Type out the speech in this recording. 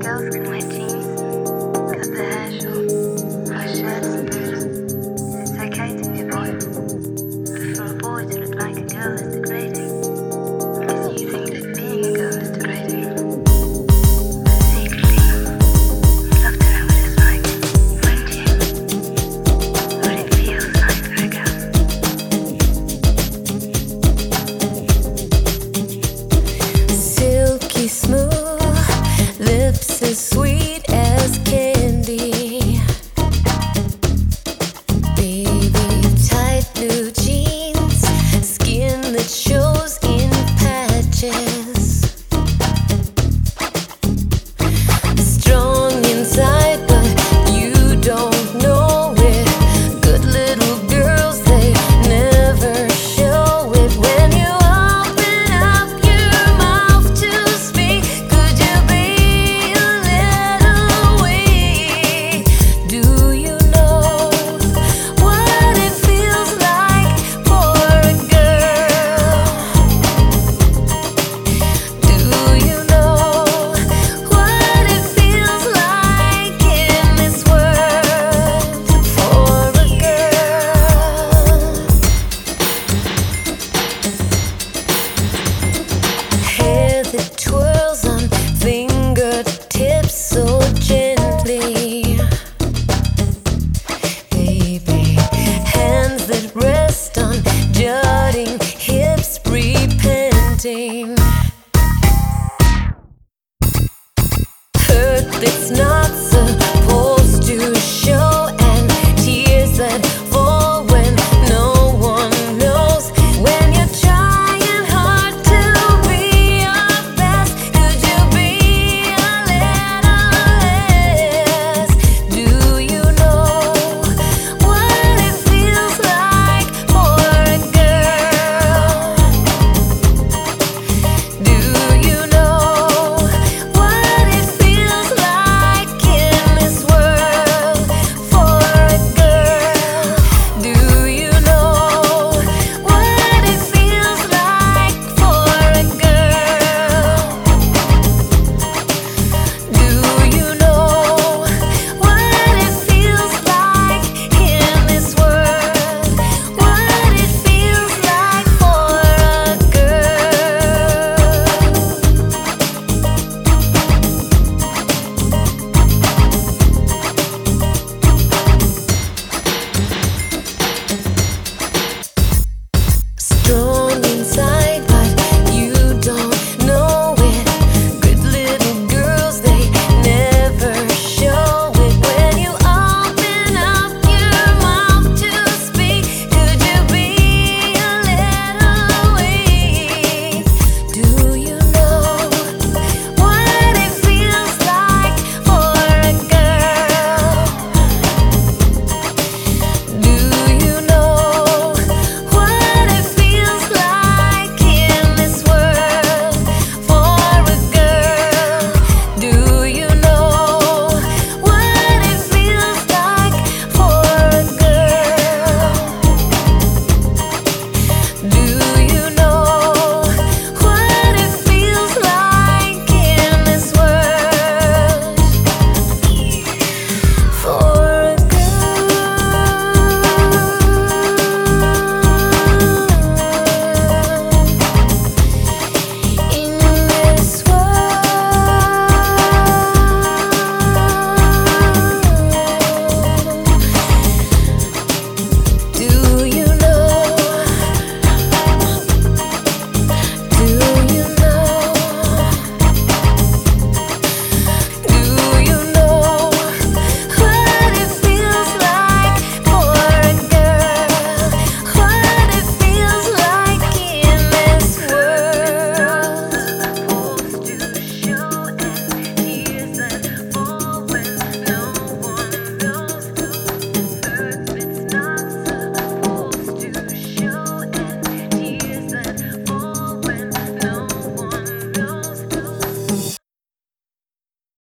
Girls Girlfriend wet jeans, cut their hair short, my shirt's it's okay to be a boy, but for a boy to look like a girl is degrading. sweet as candy. baby.